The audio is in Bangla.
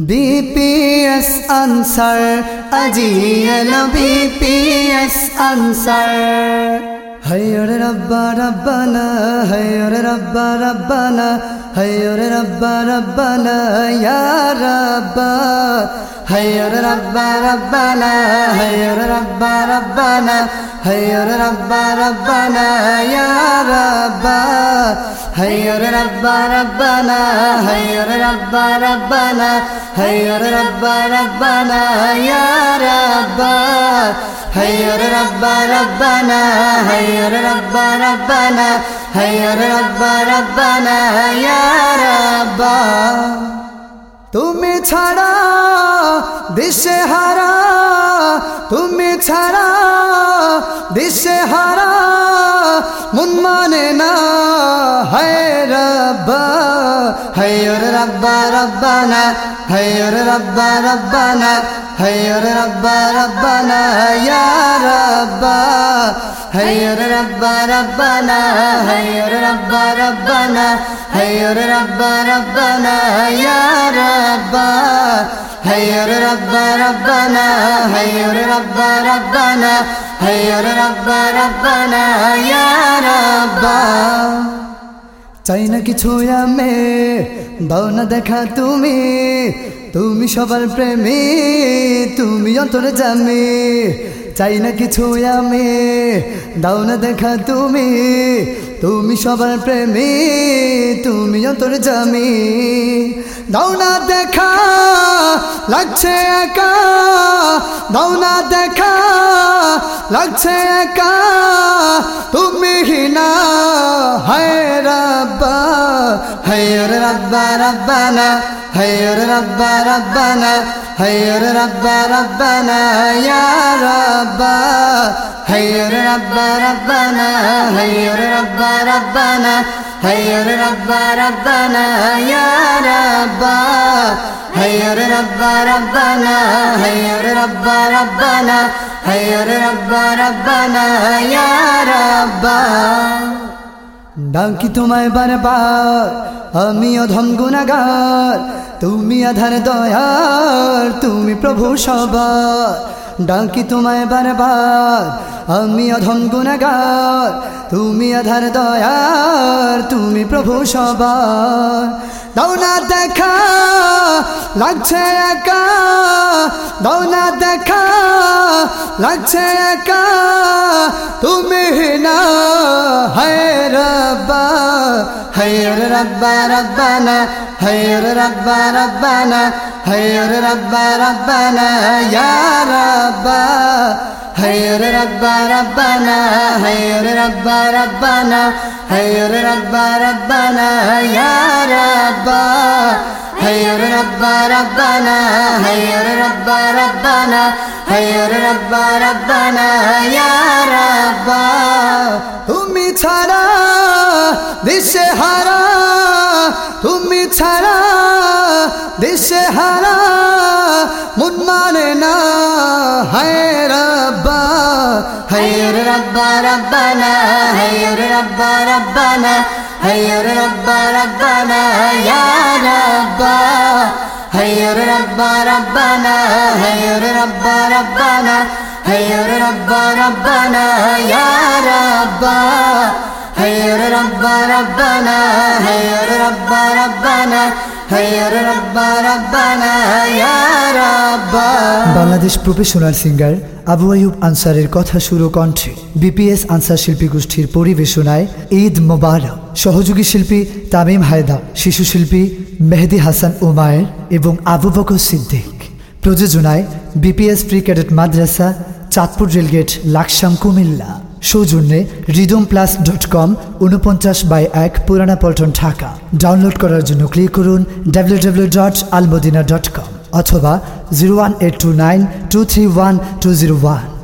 বিপিএস আনসার আজিয়াল বিপিএস আনসার হায়রে রব্বা রব্বানা হায়রে রব্বা রব্বানা হায়রে রব্বা রব্বানা ইয়া রব্বা হায়রে রব্বা রব্বানা হায়রে রব্বা রব্বানা হায়রে রব্বা রব্বানা ইয়া রব্বা হায়রে রব্বা রব্বানা হায়রে রব্বা রব্বানা হায়রে রব্বা রব্বানা ইয়া রব্বা হায়রে রব্বা রব্বানা হায়রে রব্বা রব্বানা হায়রে রব্বা রব্বানা ইয়া রব্বা তুমি ছাড়া দিশে হারা তুমি ছাড়া দিশে হারা মন মানে না হায় রব্বা হায়র রব্বা রব্বানা হায়র রব্বা রব্বানা হায়র রব্বা রব্বানা ইয়া রব্বা হায়র রব্বা রব্বানা হায়র রব্বা রব্বানা হায়র রব্বা রব্বানা ইয়া রব্বা হায়র রব্বা রব্বানা হায়র রব্বা রব্বানা চাই না কিছু আমি, দাও না দেখা তুমি। তুমি সবার প্রেমী, তুমি অন্তর জামি। চাই না কিছু আমি, দাও না দেখা তুমি। তুমি সবার প্রেমী, তুমি অন্তর জামি। দাও না দেখা লাগছে একা, দাও না দেখা, লাগছে একা, তুমি না হায় রব্বা হায়র রব্বা রব্বানা হায়র রব্বা রব্বানা হায়র রব্বা রব্বানা ইয়া রব্বা হায়র রব্বা রব্বানা হায়র রব্বা রব্বানা হায়র রব্বা রব্বানা, ইয়া রব্বা। হায়র রব্বা রব্বানা হায়র রব্বা রব্বানা হায়র রব্বা রব্বানা, ইয়া রব্বা। ডাকি তোমায় বারবার, আমি অধম গুণাগার তুমি আধার দয়ার, তুমি প্রভু সবার। ডাকি তোমায় বারবার, আমি অধম গুণাগার, তুমি আধার দয়ার, তুমি প্রভু সবার। দাও না দেখা, লাগছে একা, দাও না দেখা, লাগছে একা, তুমি না, হায় হায়র রব্বা রব্বানা হায়র রব্বা রব্বানা হায়র রব্বা রব্বানা ইয়া রব্বা হায়র রব্বা রব্বানা হায়র রব্বা রব্বানা হায়র রব্বা রব্বানা ইয়া রব্বা হায়র রব্বা রব্বানা হায়র রব্বা রব্বানা হায়র রব্বা রব্বানা ইয়া রব্বা তুমি ছাড়া ছাড়া দিশে হারা মন মানে না হায় রব্বা হায়র রব্বা রব্বানা হায়র রব্বা রব্বানা হায়র রব্বা রব্বানা ইয়া রব্বা হায়র রব্বা রব্বানা হায়র রব্বা রব্বানা হায়র রব্বা রব্বানা ইয়া রব্বা বাংলাদেশ প্রফেশনাল সিঙ্গার আবু আয়ুব আনসারের কথা শুরু কণ্ঠে বিপিএস আনসার শিল্পী গোষ্ঠীর পরিবেশনায় ঈদ মোবারক। সহযোগী শিল্পী তামিম হায়দা, শিশু শিল্পী মেহেদি হাসান উমায়ের এবং আবু বকর সিদ্দিক। প্রযোজনায় BPS pre cadet madrasa, Chandpur rail gate, Laksam Comilla. সৌজন্যে রিদম প্লাস ডট কম উনপঞ্চাশ বাই এক পুরানা পল্টন, ঢাকা। ডাউনলোড করার জন্য ক্লিক করুন W W dot Almadina dot com অথবা zero one eight two nine two three one two zero one